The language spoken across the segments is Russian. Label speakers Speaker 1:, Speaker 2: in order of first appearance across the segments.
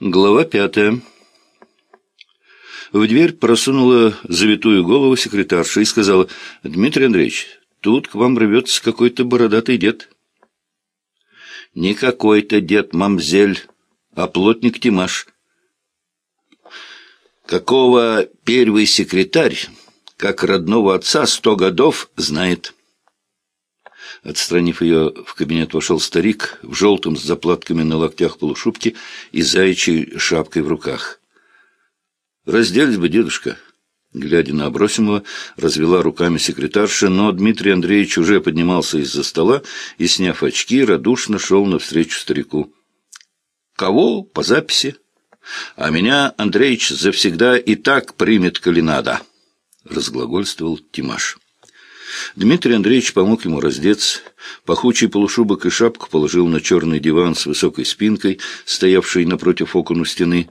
Speaker 1: Глава пятая. В дверь просунула завитую голову секретарша и сказала, «Дмитрий Андреевич, тут к вам рвется какой-то бородатый дед». «Не какой-то дед, мамзель, а плотник Тимаш». «Какого первый секретарь, как родного отца, сто годов, знает». Отстранив ее, в кабинет вошел старик в желтом с заплатками на локтях полушубке и заячьей шапкой в руках. «Разделись бы, дедушка!» Глядя на Абросимова, развела руками секретарша, но Дмитрий Андреевич уже поднимался из-за стола и, сняв очки, радушно шел навстречу старику. «Кого? По записи. А меня Андреевич завсегда и так примет, коли надо», — разглагольствовал Тимаш. Дмитрий Андреевич помог ему раздеться, пахучий полушубок и шапку положил на черный диван с высокой спинкой, стоявший напротив окон у стены.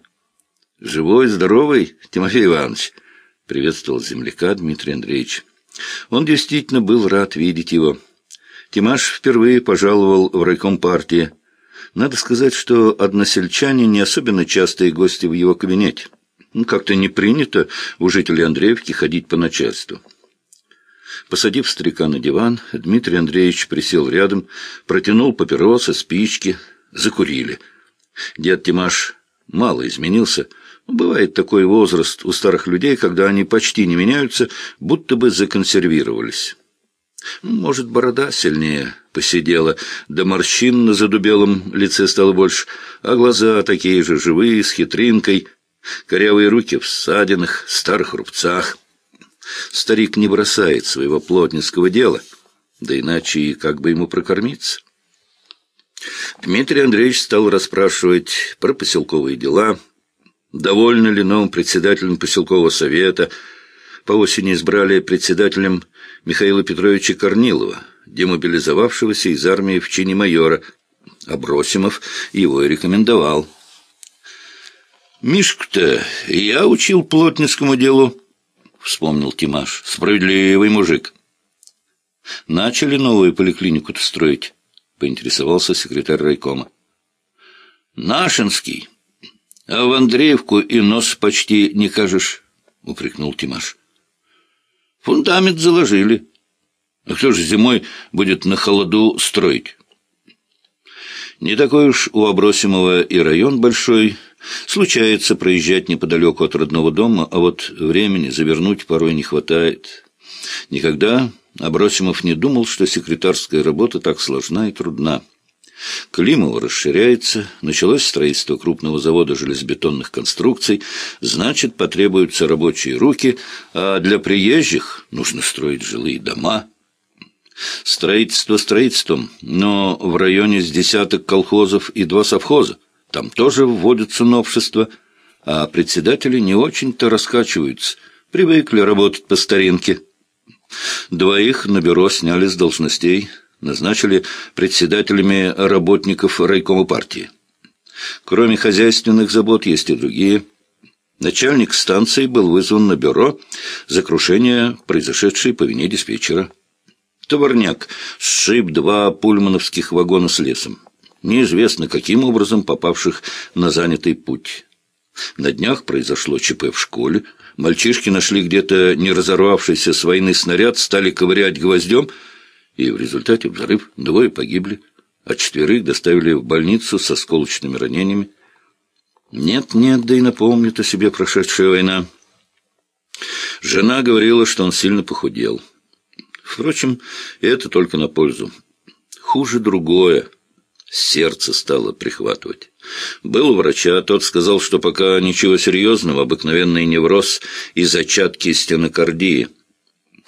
Speaker 1: «Живой, здоровый, Тимофей Иванович!» — приветствовал земляка Дмитрий Андреевич. Он действительно был рад видеть его. Тимаш впервые пожаловал в райком партии. Надо сказать, что односельчане не особенно частые гости в его кабинете. Ну, как-то не принято у жителей Андреевки ходить по начальству. Посадив старика на диван, Дмитрий Андреевич присел рядом, протянул папиросы, спички, закурили. Дед Тимаш мало изменился. Бывает такой возраст у старых людей, когда они почти не меняются, будто бы законсервировались. Может, борода сильнее посидела, да морщин на задубелом лице стало больше, а глаза такие же живые, с хитринкой, корявые руки в ссадинах, старых рубцах — Старик не бросает своего плотницкого дела, да иначе и как бы ему прокормиться. Дмитрий Андреевич стал расспрашивать про поселковые дела, довольны ли новым председателем поселкового совета. По осени избрали председателем Михаила Петровича Корнилова, демобилизовавшегося из армии в чине майора. Абросимов его и рекомендовал. «Мишку-то я учил плотницкому делу», — вспомнил Тимаш. «Справедливый мужик». «Начали новую поликлинику-то строить?» — поинтересовался секретарь райкома. «Нашинский. А в Андреевку и нос почти не кажешь», — упрекнул Тимаш. «Фундамент заложили. А кто же зимой будет на холоду строить?» «Не такой уж у Обросимова и район большой». Случается проезжать неподалеку от родного дома, а вот времени завернуть порой не хватает. Никогда Абросимов не думал, что секретарская работа так сложна и трудна. Климово расширяется, началось строительство крупного завода железобетонных конструкций, значит, потребуются рабочие руки, а для приезжих нужно строить жилые дома. Строительство строительством, но в районе с десяток колхозов и два совхоза. Там тоже вводятся новшества, а председатели не очень-то раскачиваются, привыкли работать по старинке. Двоих на бюро сняли с должностей, назначили председателями работников райкома партии. Кроме хозяйственных забот есть и другие. Начальник станции был вызван на бюро за крушение, произошедшее по вине диспетчера. Товарняк сшиб два пульмановских вагона с лесом неизвестно каким образом попавших на занятый путь. На днях произошло ЧП в школе. Мальчишки нашли где-то не разорвавшийся с войны снаряд, стали ковырять гвоздем, и в результате взрыв двое погибли, а четверых доставили в больницу со сколочными ранениями. Нет-нет, да и напомнит о себе прошедшая война. Жена говорила, что он сильно похудел. Впрочем, это только на пользу. Хуже другое — Сердце стало прихватывать. Был у врача, тот сказал, что пока ничего серьезного, обыкновенный невроз и зачатки стенокардии.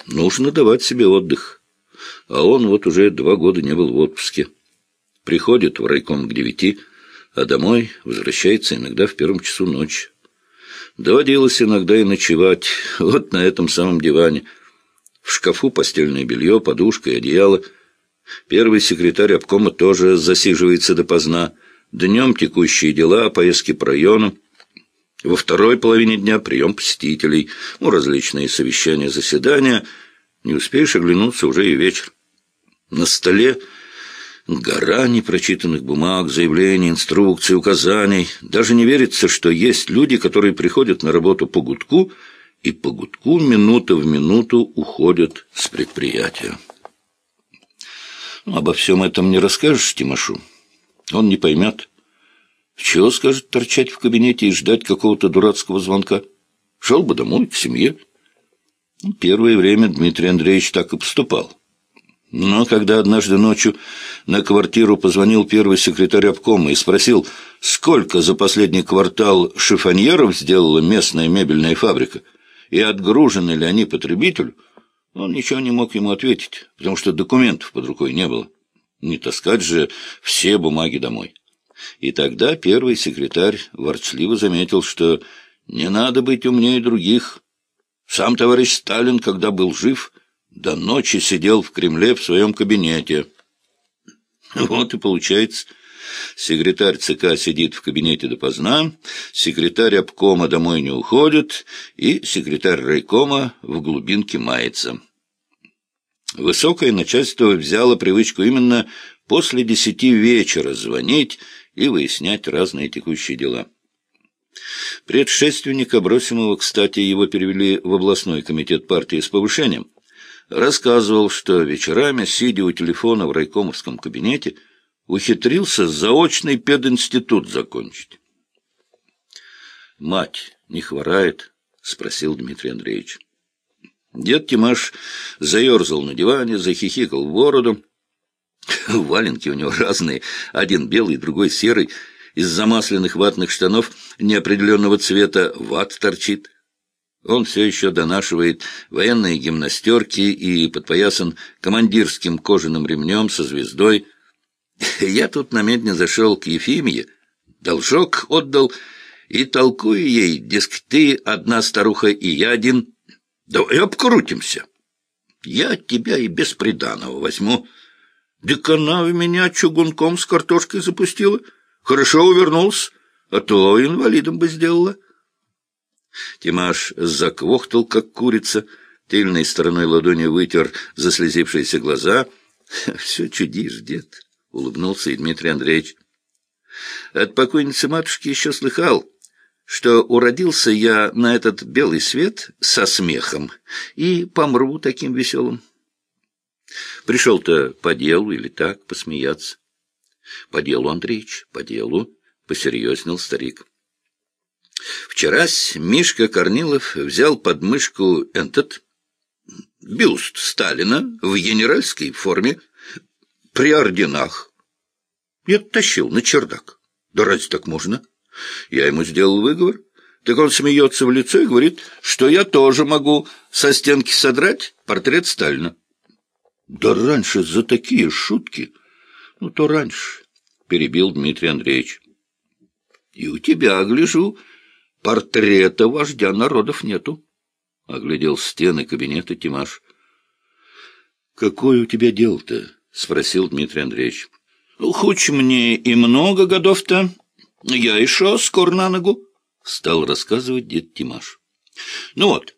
Speaker 1: Нужно давать себе отдых. А он вот уже два года не был в отпуске. Приходит в райком к девяти, а домой возвращается иногда в первом часу ночи. Доводилось иногда и ночевать вот на этом самом диване. В шкафу постельное белье, подушка и одеяло — Первый секретарь обкома тоже засиживается допоздна. Днем текущие дела, поездки по району. Во второй половине дня прием посетителей, ну, различные совещания, заседания. Не успеешь оглянуться, уже и вечер. На столе Гора непрочитанных бумаг, заявлений, инструкций, указаний. Даже не верится, что есть люди, которые приходят на работу по гудку и по гудку минута в минуту уходят с предприятия. Ну, обо всем этом не расскажешь Тимошу. Он не поймет. Чего, скажет, торчать в кабинете и ждать какого-то дурацкого звонка? Шел бы домой, к семье. Ну, первое время Дмитрий Андреевич так и поступал. Но когда однажды ночью на квартиру позвонил первый секретарь обкома и спросил, сколько за последний квартал шифоньеров сделала местная мебельная фабрика, и отгружены ли они потребителю, он ничего не мог ему ответить, потому что документов под рукой не было. Не таскать же все бумаги домой. И тогда первый секретарь ворчливо заметил, что не надо быть умнее других. Сам товарищ Сталин, когда был жив, до ночи сидел в Кремле в своем кабинете. Вот и получается, секретарь ЦК сидит в кабинете допоздна, секретарь обкома домой не уходит, и секретарь райкома в глубинке мается. Высокое начальство взяло привычку именно после десяти вечера звонить и выяснять разные текущие дела. Предшественник Абросимова, кстати, его перевели в областной комитет партии с повышением – рассказывал, что вечерами, сидя у телефона в райкомовском кабинете, ухитрился заочный пединститут закончить. «Мать не хворает?» — спросил Дмитрий Андреевич. Дед Тимаш заерзал на диване, захихикал в бороду. Валенки у него разные, один белый, другой серый. Из замасленных ватных штанов неопределенного цвета ват торчит. Он все еще донашивает военные гимнастерки и подпоясан командирским кожаным ремнем со звездой. Я тут на медне зашел к Ефимье, должок отдал и толкую ей, дескать, ты одна старуха и я один. Давай обкрутимся. Я тебя и без приданого возьму. Декана в меня чугунком с картошкой запустила. Хорошо увернулся, а то инвалидом бы сделала. Тимаш заквохтал, как курица, тыльной стороной ладони вытер заслезившиеся глаза. — Все чудишь, дед, — улыбнулся и Дмитрий Андреевич. — От покойницы матушки еще слыхал, что уродился я на этот белый свет со смехом и помру таким веселым. Пришел-то по делу или так, посмеяться. — По делу, Андреич, по делу, — посерьезнел старик. Вчерась Мишка Корнилов взял под мышку этот бюст Сталина в генеральской форме при орденах и оттащил на чердак. Да разве так можно? Я ему сделал выговор. Так он смеется в лицо и говорит, что я тоже могу со стенки содрать портрет Сталина. Да раньше за такие шутки, ну то раньше, перебил Дмитрий Андреевич. И у тебя, гляжу, Портрета вождя народов нету. — оглядел стены кабинета Тимаш. — Какое у тебя дело-то? — спросил Дмитрий Андреевич. — Хоть мне и много годов-то, я еще скоро на ногу, — стал рассказывать дед Тимаш. — Ну вот,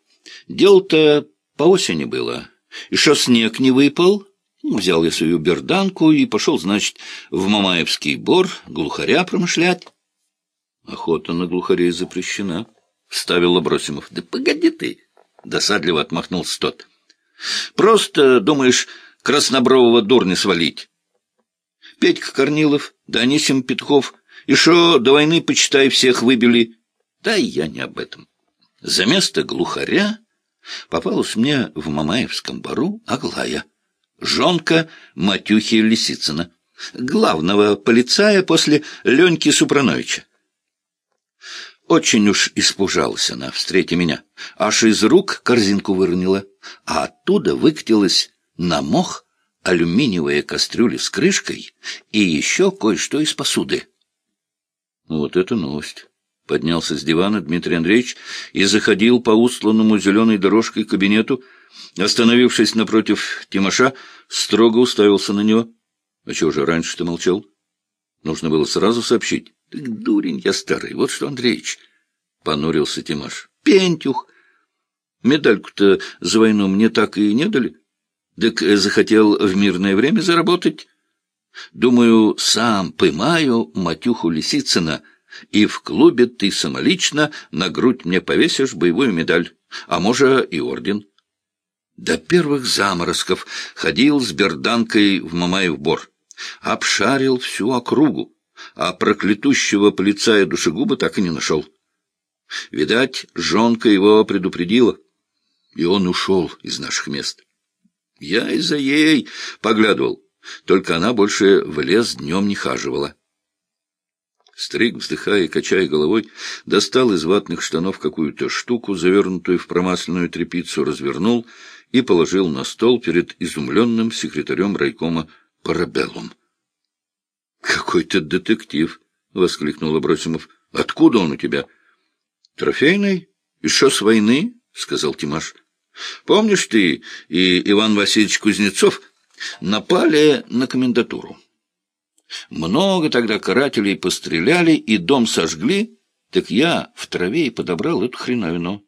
Speaker 1: дело-то по осени было. Еще снег не выпал. Взял я свою берданку и пошел, значит, в Мамаевский бор глухаря промышлять. Охота на глухарей запрещена, — вставил Абросимов. — Да погоди ты, — досадливо отмахнулся тот. — Просто, думаешь, краснобрового дурня свалить. Петька Корнилов, да Анисим Петков, шо до войны, почитай, всех выбили. Да и я не об этом. За место глухаря попалась мне в Мамаевском бару Аглая, жонка Матюхи Лисицына, главного полицая после Леньки Супрановича. Очень уж испужалась она, встретя меня. Аж из рук корзинку выронила, а оттуда выкатилась на мох алюминиевая кастрюля с крышкой и еще кое-что из посуды. Вот это новость. Поднялся с дивана Дмитрий Андреевич и заходил по устланному зеленой дорожкой кабинету. Остановившись напротив Тимоша, строго уставился на него. — А чего же раньше ты молчал? Нужно было сразу сообщить. Так дурень я старый, вот что, Андреич, — понурился Тимаш. — Пентюх. Медальку-то за войну мне так и не дали. Так захотел в мирное время заработать. Думаю, сам поймаю Матюху Лисицына, и в клубе ты самолично на грудь мне повесишь боевую медаль, а может и орден. До первых заморозков ходил с берданкой в Мамаев бор, обшарил всю округу, а проклятущего полицая душегуба так и не нашел. Видать, жонка его предупредила, и он ушел из наших мест. Я и за ей поглядывал, только она больше в лес днем не хаживала. Старик, вздыхая и качая головой, достал из ватных штанов какую-то штуку, завернутую в промасленную тряпицу, развернул и положил на стол перед изумленным секретарем райкома Парабеллум. — Какой-то детектив! — воскликнул Абросимов. — Откуда он у тебя? — Трофейный? Еще с войны? — сказал Тимаш. — Помнишь ты и Иван Васильевич Кузнецов напали на комендатуру? Много тогда карателей постреляли и дом сожгли, так я в траве и подобрал эту хреновину.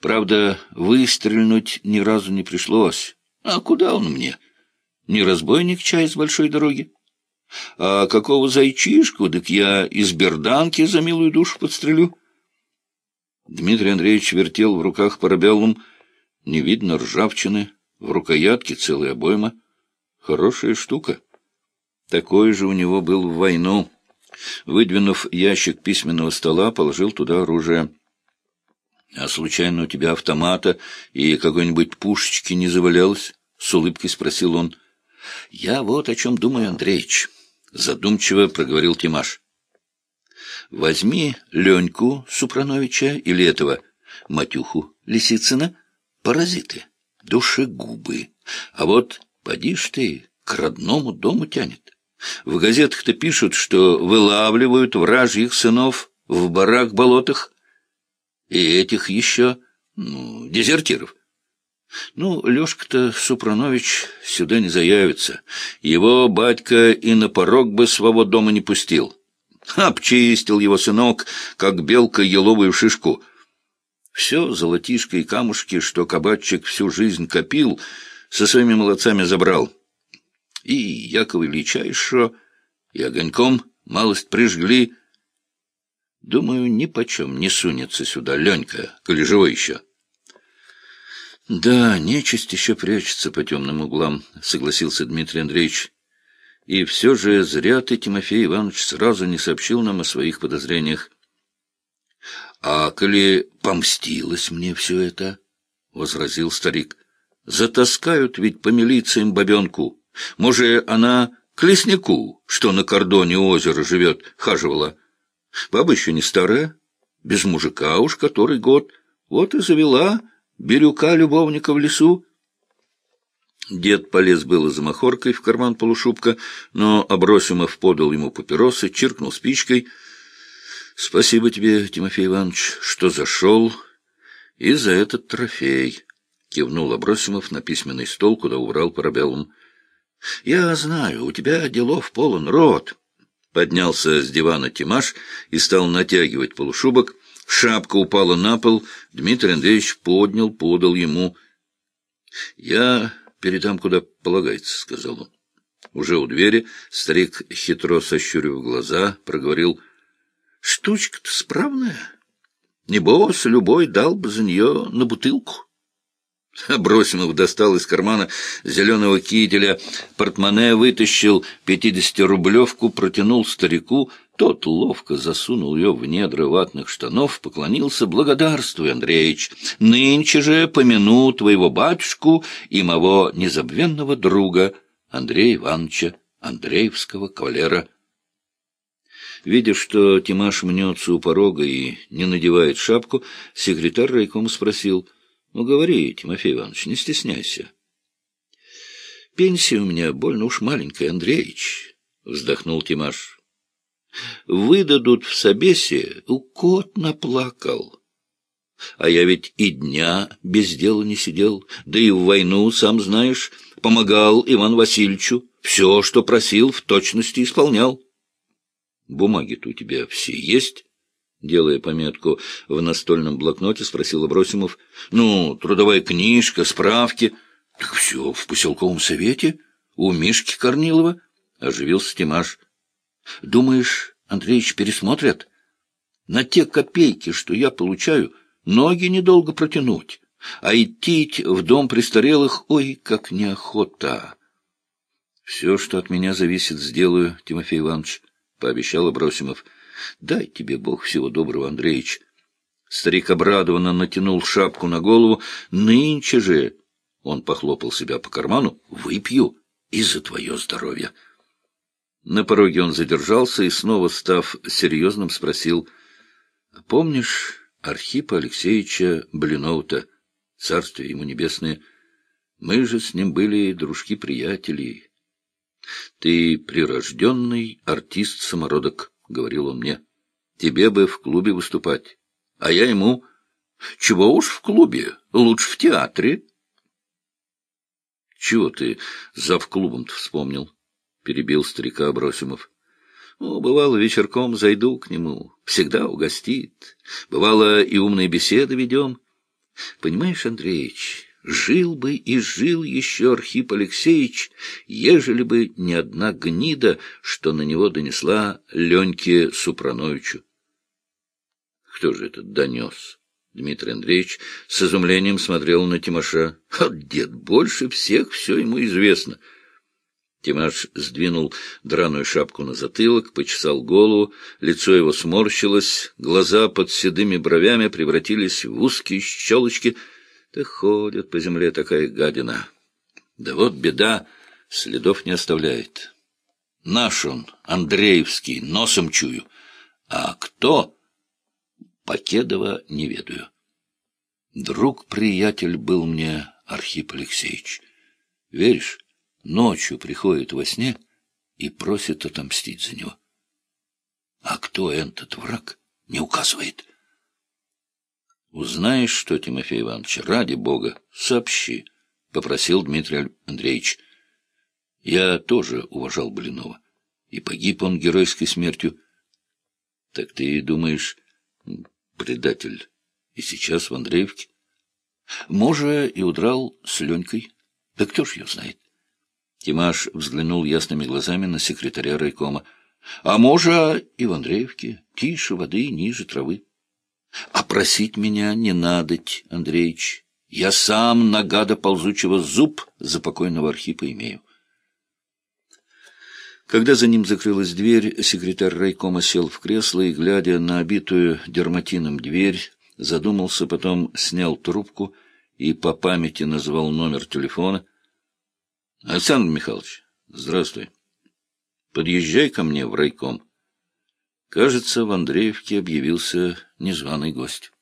Speaker 1: Правда, выстрельнуть ни разу не пришлось. А куда он мне? Не разбойник чай с большой дороги. А какого зайчишку, так я из берданки за милую душу подстрелю. Дмитрий Андреевич вертел в руках парабеллум. Не видно ржавчины, в рукоятке целая обойма. Хорошая штука. Такой же у него был в войну. Выдвинув ящик письменного стола, положил туда оружие. — А случайно у тебя автомата и какой-нибудь пушечки не завалялось? — с улыбкой спросил он. — Я вот о чем думаю, Андреич, — задумчиво проговорил Тимаш. — Возьми Леньку Супрановича или этого Матюху Лисицына, паразиты, душегубы. А вот поди ж ты, к родному дому тянет. В газетах-то пишут, что вылавливают вражьих сынов в барах-болотах, и этих еще, ну, дезертиров. Ну, Лешка-то Супранович сюда не заявится. Его батька и на порог бы своего дома не пустил. Обчистил его сынок, как белка еловую шишку. Все золотишко и камушки, что кабачик всю жизнь копил, со своими молодцами забрал и Якова Ильича еще, и огоньком малость прижгли. Думаю, ни почем не сунется сюда Ленька, коли живой еще. — Да, нечисть еще прячется по темным углам, — согласился Дмитрий Андреевич. — И все же зря ты, Тимофей Иванович, сразу не сообщил нам о своих подозрениях. — А коли помстилось мне все это, — возразил старик, — затаскают ведь по милициям бабенку. Может, она к леснику, что на кордоне озера живет, хаживала. Баба еще не старая, без мужика уж который год. Вот и завела бирюка-любовника в лесу. Дед полез было за махоркой в карман полушубка, но Абросимов подал ему папиросы, чиркнул спичкой. — Спасибо тебе, Тимофей Иванович, что зашел и за этот трофей, — кивнул Абросимов на письменный стол, куда убрал парабеллум. — Я знаю, у тебя делов полон рот. Поднялся с дивана Тимаш и стал натягивать полушубок. Шапка упала на пол. Дмитрий Андреевич поднял, подал ему. — Я передам, куда полагается, — сказал он. Уже у двери старик, хитро сощурив глаза, проговорил. — Штучка-то справная. Небось, любой дал бы за нее на бутылку. Бросимов достал из кармана зеленого кителя, портмоне вытащил пятидесятирублевку, протянул старику. Тот ловко засунул ее в недра ватных штанов, поклонился. «Благодарствуй, Андреич! Нынче же помяну твоего батюшку и моего незабвенного друга Андрея Ивановича, Андреевского кавалера». Видя, что Тимаш мнется у порога и не надевает шапку, секретарь райкома спросил — ну, говори, Тимофей Иванович, не стесняйся. Пенсия у меня больно уж маленькая, Андреевич, — вздохнул Тимаш. Выдадут в собесе, у кот наплакал. А я ведь и дня без дела не сидел, да и в войну, сам знаешь, помогал Иван Васильевичу, все, что просил, в точности исполнял. Бумаги-то у тебя все есть? Делая пометку в настольном блокноте, спросил Абросимов. — Ну, трудовая книжка, справки. — Так все в поселковом совете, у Мишки Корнилова. — оживился Тимаш. — Думаешь, Андреевич пересмотрят? На те копейки, что я получаю, ноги недолго протянуть, а идти в дом престарелых, ой, как неохота. — Все, что от меня зависит, сделаю, Тимофей Иванович, — пообещал Абросимов. — Дай тебе Бог всего доброго, Андреевич. Старик обрадованно натянул шапку на голову. — Нынче же, — он похлопал себя по карману, — выпью и за твое здоровье. На пороге он задержался и, снова став серьезным, спросил, — Помнишь Архипа Алексеевича Блинова-то, царствие ему небесное? Мы же с ним были дружки-приятели. Ты прирожденный артист-самородок, — говорил он мне. Тебе бы в клубе выступать. А я ему... Чего уж в клубе, лучше в театре. Чего ты зав клубом-то вспомнил? — перебил старика Абросимов. Ну, бывало, вечерком зайду к нему, всегда угостит. Бывало, и умные беседы ведем. Понимаешь, Андреич, жил бы и жил еще Архип Алексеевич, ежели бы не одна гнида, что на него донесла Леньке Супрановичу. Кто же этот донес? Дмитрий Андреевич с изумлением смотрел на Тимоша. А дед больше всех все ему известно — Тимаш сдвинул драную шапку на затылок, почесал голову, лицо его сморщилось, глаза под седыми бровями превратились в узкие щелочки. Да ходит по земле такая гадина. Да вот беда, следов не оставляет. Наш он, Андреевский, носом чую. А кто? Покедова не ведаю. Друг-приятель был мне Архип Алексеевич. Веришь? ночью приходит во сне и просит отомстить за него. А кто этот враг, не указывает. Узнаешь, что, Тимофей Иванович, ради бога, сообщи, — попросил Дмитрий Андреевич. Я тоже уважал Блинова, и погиб он геройской смертью. Так ты думаешь, предатель, и сейчас в Андреевке? Може, и удрал с Ленькой. Да кто ж ее знает? Тимаш взглянул ясными глазами на секретаря райкома. — А можа и в Андреевке, тише воды, ниже травы. — А просить меня не надоть, Андреич. Я сам на гада ползучего зуб за покойного Архипа имею. Когда за ним закрылась дверь, секретарь райкома сел в кресло и, глядя на обитую дерматином дверь, задумался, потом снял трубку и по памяти назвал номер телефона — Александр Михайлович, здравствуй. Подъезжай ко мне в райком. Кажется, в Андреевке объявился незваный гость.